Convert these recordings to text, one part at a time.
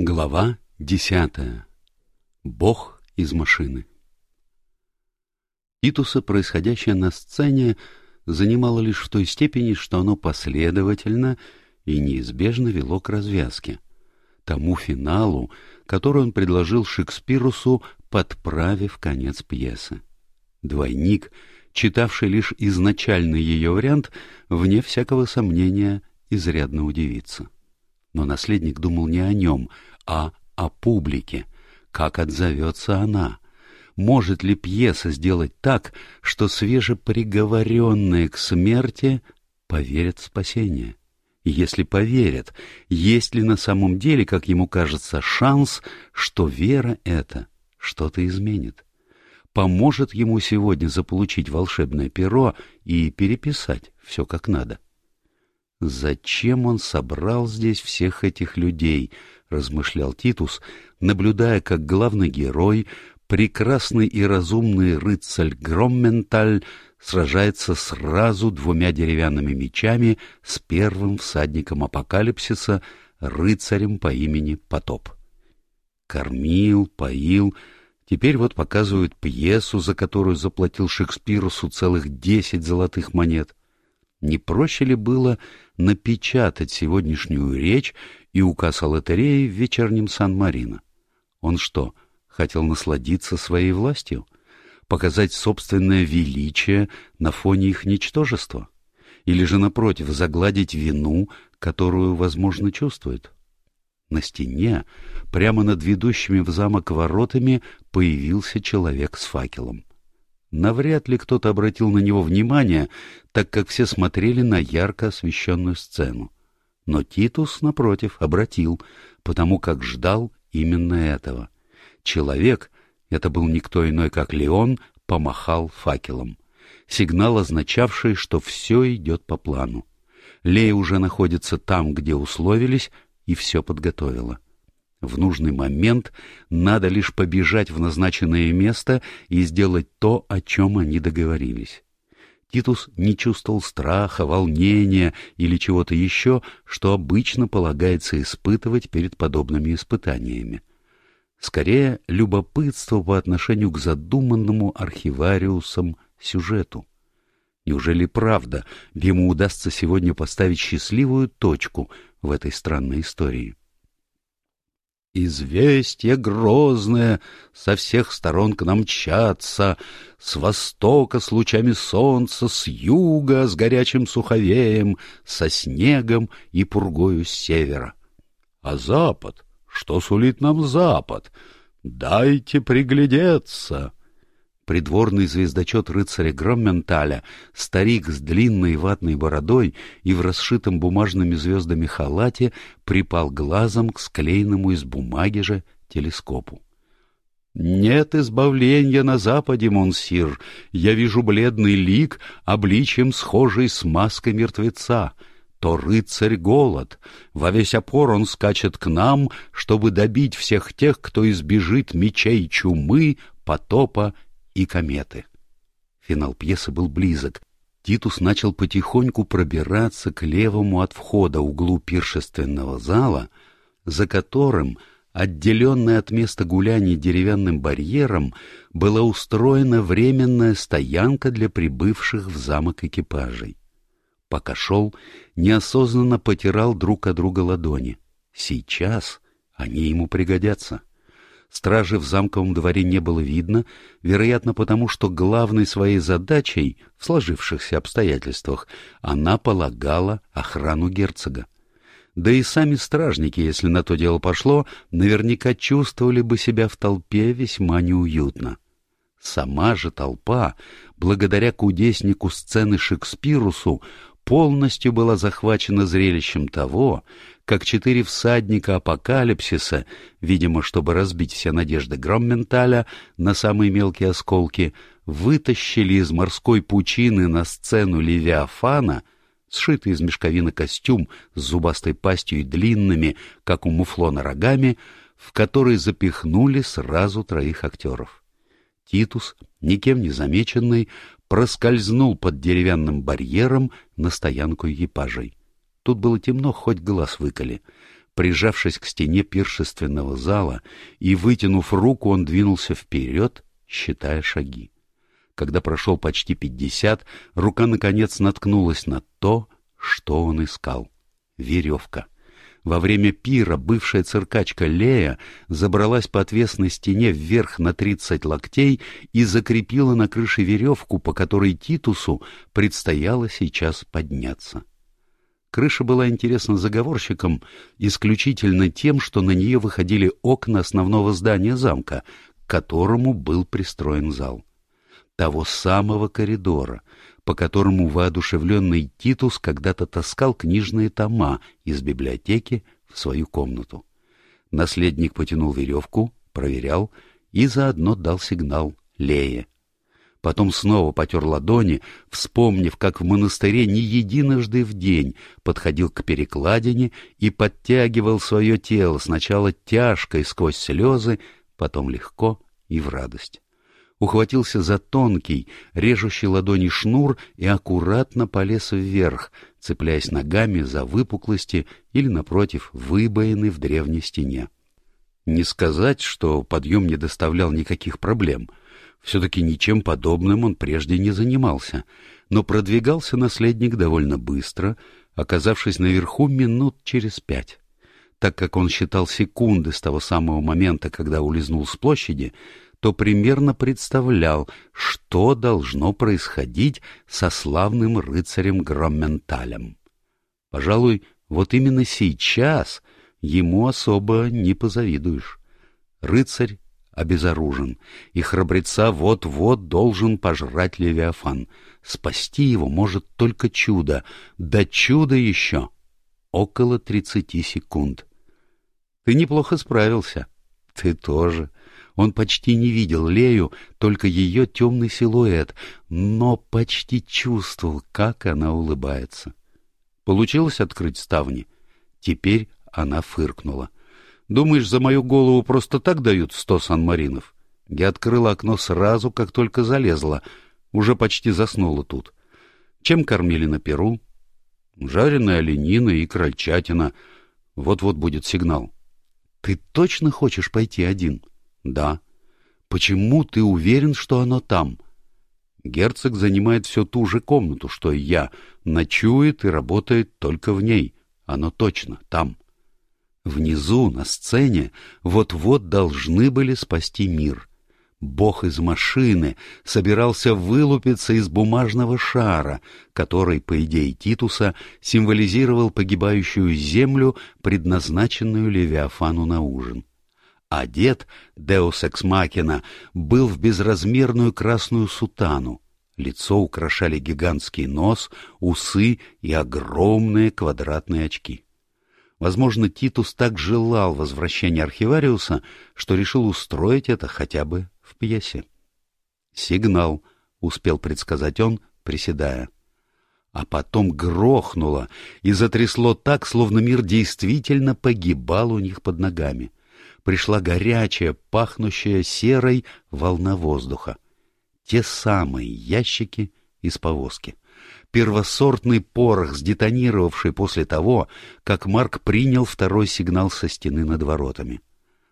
Глава десятая. Бог из машины. Титуса происходящее на сцене занимало лишь в той степени, что оно последовательно и неизбежно вело к развязке, тому финалу, который он предложил Шекспирусу, подправив конец пьесы. Двойник, читавший лишь изначальный ее вариант, вне всякого сомнения, изрядно удивится. Но наследник думал не о нем, а о публике. Как отзовется она? Может ли пьеса сделать так, что свежеприговоренные к смерти поверят в спасение? Если поверят, есть ли на самом деле, как ему кажется, шанс, что вера эта что-то изменит? Поможет ему сегодня заполучить волшебное перо и переписать все как надо? Зачем он собрал здесь всех этих людей, — размышлял Титус, наблюдая, как главный герой, прекрасный и разумный рыцарь Громменталь, сражается сразу двумя деревянными мечами с первым всадником апокалипсиса, рыцарем по имени Потоп. Кормил, поил, теперь вот показывают пьесу, за которую заплатил Шекспирусу целых десять золотых монет. Не проще ли было напечатать сегодняшнюю речь и указ о лотерее в вечернем Сан-Марино. Он что, хотел насладиться своей властью? Показать собственное величие на фоне их ничтожества? Или же, напротив, загладить вину, которую, возможно, чувствует? На стене, прямо над ведущими в замок воротами, появился человек с факелом. Навряд ли кто-то обратил на него внимание, так как все смотрели на ярко освещенную сцену. Но Титус, напротив, обратил, потому как ждал именно этого. Человек, это был никто иной, как Леон, помахал факелом. Сигнал, означавший, что все идет по плану. Лея уже находится там, где условились, и все подготовила. В нужный момент надо лишь побежать в назначенное место и сделать то, о чем они договорились. Титус не чувствовал страха, волнения или чего-то еще, что обычно полагается испытывать перед подобными испытаниями. Скорее, любопытство по отношению к задуманному архивариусом сюжету. Неужели правда ему удастся сегодня поставить счастливую точку в этой странной истории? Известие грозное со всех сторон к нам мчатся, с востока с лучами солнца, с юга с горячим суховеем, со снегом и пургою с севера. А запад? Что сулит нам запад? Дайте приглядеться придворный звездочет рыцаря Громменталя, старик с длинной ватной бородой и в расшитом бумажными звездами халате, припал глазом к склеенному из бумаги же телескопу. «Нет избавления на западе, монсир. Я вижу бледный лик, обличием схожий с маской мертвеца. То рыцарь голод. Во весь опор он скачет к нам, чтобы добить всех тех, кто избежит мечей чумы, потопа и кометы. Финал пьесы был близок. Титус начал потихоньку пробираться к левому от входа углу пиршественного зала, за которым, отделенная от места гуляний деревянным барьером, была устроена временная стоянка для прибывших в замок экипажей. Пока шел, неосознанно потирал друг от друга ладони. Сейчас они ему пригодятся. Стражи в замковом дворе не было видно, вероятно потому, что главной своей задачей в сложившихся обстоятельствах она полагала охрану герцога. Да и сами стражники, если на то дело пошло, наверняка чувствовали бы себя в толпе весьма неуютно. Сама же толпа, благодаря кудеснику сцены Шекспирусу, полностью была захвачена зрелищем того, как четыре всадника апокалипсиса, видимо, чтобы разбить все надежды Громменталя на самые мелкие осколки, вытащили из морской пучины на сцену Левиафана, сшитый из мешковины костюм с зубастой пастью и длинными, как у муфлона, рогами, в который запихнули сразу троих актеров. Титус, никем не замеченный, проскользнул под деревянным барьером на стоянку экипажей. Тут было темно, хоть глаз выколи. Прижавшись к стене пиршественного зала и вытянув руку, он двинулся вперед, считая шаги. Когда прошел почти пятьдесят, рука, наконец, наткнулась на то, что он искал — веревка. Во время пира бывшая циркачка Лея забралась по отвесной стене вверх на тридцать локтей и закрепила на крыше веревку, по которой Титусу предстояло сейчас подняться. Крыша была интересна заговорщикам исключительно тем, что на нее выходили окна основного здания замка, к которому был пристроен зал. Того самого коридора, по которому воодушевленный Титус когда-то таскал книжные тома из библиотеки в свою комнату. Наследник потянул веревку, проверял и заодно дал сигнал Лее. Потом снова потер ладони, вспомнив, как в монастыре не единожды в день подходил к перекладине и подтягивал свое тело сначала тяжко и сквозь слезы, потом легко и в радость ухватился за тонкий, режущий ладони шнур и аккуратно полез вверх, цепляясь ногами за выпуклости или, напротив, выбоины в древней стене. Не сказать, что подъем не доставлял никаких проблем. Все-таки ничем подобным он прежде не занимался, но продвигался наследник довольно быстро, оказавшись наверху минут через пять. Так как он считал секунды с того самого момента, когда улизнул с площади, то примерно представлял, что должно происходить со славным рыцарем Громменталем. Пожалуй, вот именно сейчас ему особо не позавидуешь. Рыцарь обезоружен, и храбреца вот-вот должен пожрать Левиафан. Спасти его может только чудо, да чудо еще. Около тридцати секунд. Ты неплохо справился. Ты тоже. Он почти не видел Лею, только ее темный силуэт, но почти чувствовал, как она улыбается. Получилось открыть ставни? Теперь она фыркнула. «Думаешь, за мою голову просто так дают сто санмаринов?» Я открыла окно сразу, как только залезла. Уже почти заснула тут. Чем кормили на Перу? Жареная оленина и крольчатина. Вот-вот будет сигнал. Ты точно хочешь пойти один? Да. Почему ты уверен, что оно там? Герцог занимает всю ту же комнату, что и я, ночует и работает только в ней. Оно точно там. Внизу, на сцене, вот-вот должны были спасти мир. Бог из машины собирался вылупиться из бумажного шара, который, по идее Титуса, символизировал погибающую землю, предназначенную Левиафану на ужин. Одет Деус Эксмакина был в безразмерную красную сутану. Лицо украшали гигантский нос, усы и огромные квадратные очки. Возможно, Титус так желал возвращения архивариуса, что решил устроить это хотя бы в пьесе. «Сигнал», — успел предсказать он, приседая. А потом грохнуло и затрясло так, словно мир действительно погибал у них под ногами пришла горячая, пахнущая серой волна воздуха. Те самые ящики из повозки. Первосортный порох, сдетонировавший после того, как Марк принял второй сигнал со стены над воротами.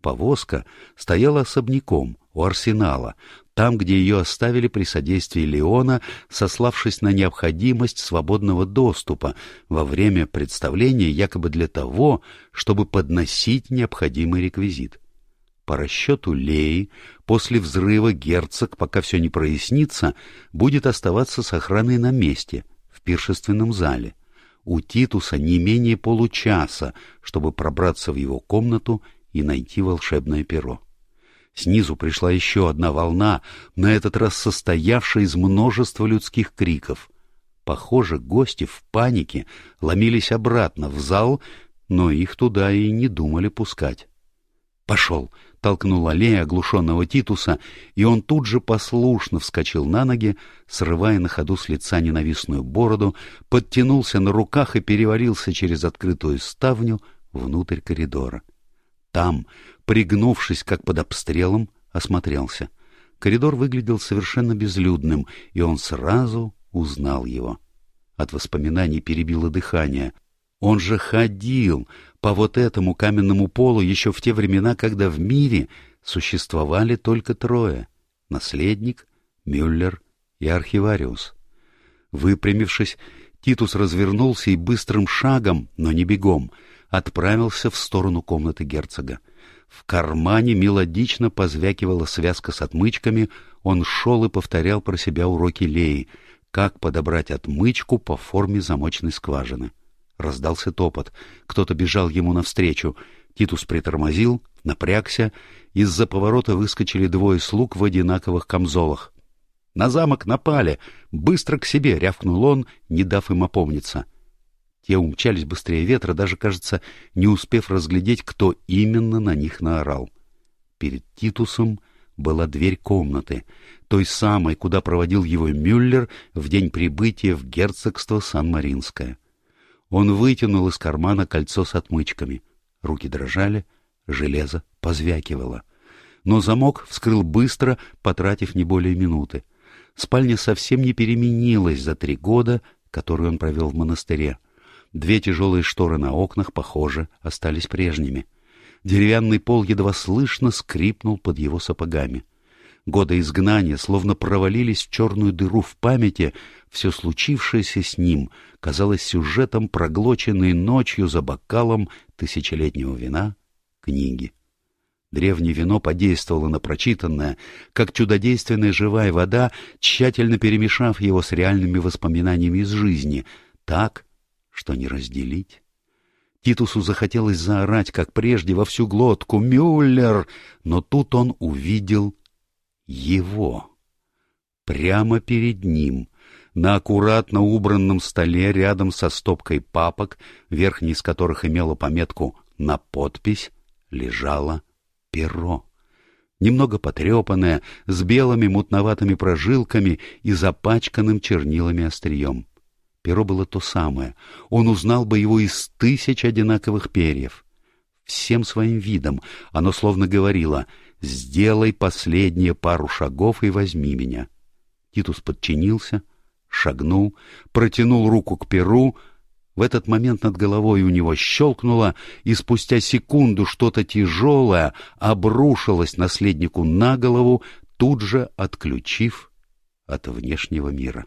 Повозка стояла особняком у арсенала, там, где ее оставили при содействии Леона, сославшись на необходимость свободного доступа во время представления якобы для того, чтобы подносить необходимый реквизит. По расчету Леи, после взрыва герцог, пока все не прояснится, будет оставаться с охраной на месте, в пиршественном зале. У Титуса не менее получаса, чтобы пробраться в его комнату и найти волшебное перо. Снизу пришла еще одна волна, на этот раз состоявшая из множества людских криков. Похоже, гости в панике ломились обратно в зал, но их туда и не думали пускать. «Пошел!» — толкнул аллея оглушенного Титуса, и он тут же послушно вскочил на ноги, срывая на ходу с лица ненавистную бороду, подтянулся на руках и перевалился через открытую ставню внутрь коридора. Там, пригнувшись, как под обстрелом, осмотрелся. Коридор выглядел совершенно безлюдным, и он сразу узнал его. От воспоминаний перебило дыхание. Он же ходил по вот этому каменному полу еще в те времена, когда в мире существовали только трое — наследник, Мюллер и архивариус. Выпрямившись, Титус развернулся и быстрым шагом, но не бегом, отправился в сторону комнаты герцога. В кармане мелодично позвякивала связка с отмычками, он шел и повторял про себя уроки Леи, как подобрать отмычку по форме замочной скважины. Раздался топот. Кто-то бежал ему навстречу. Титус притормозил, напрягся. Из-за поворота выскочили двое слуг в одинаковых камзолах. «На замок напали! Быстро к себе!» — рявкнул он, не дав им опомниться. Те умчались быстрее ветра, даже, кажется, не успев разглядеть, кто именно на них наорал. Перед Титусом была дверь комнаты, той самой, куда проводил его Мюллер в день прибытия в герцогство Сан-Маринское. Он вытянул из кармана кольцо с отмычками. Руки дрожали, железо позвякивало. Но замок вскрыл быстро, потратив не более минуты. Спальня совсем не переменилась за три года, которые он провел в монастыре. Две тяжелые шторы на окнах, похоже, остались прежними. Деревянный пол едва слышно скрипнул под его сапогами. Годы изгнания словно провалились в черную дыру в памяти, все случившееся с ним казалось сюжетом, проглоченной ночью за бокалом тысячелетнего вина книги. Древнее вино подействовало на прочитанное, как чудодейственная живая вода, тщательно перемешав его с реальными воспоминаниями из жизни, так, что не разделить. Титусу захотелось заорать, как прежде, во всю глотку «Мюллер!», но тут он увидел его. Прямо перед ним, на аккуратно убранном столе рядом со стопкой папок, верхней из которых имела пометку «на подпись», лежало перо. Немного потрепанное, с белыми мутноватыми прожилками и запачканным чернилами острием. Перо было то самое. Он узнал бы его из тысяч одинаковых перьев. Всем своим видом оно словно говорило — «Сделай последние пару шагов и возьми меня». Титус подчинился, шагнул, протянул руку к перу. В этот момент над головой у него щелкнуло, и спустя секунду что-то тяжелое обрушилось наследнику на голову, тут же отключив от внешнего мира.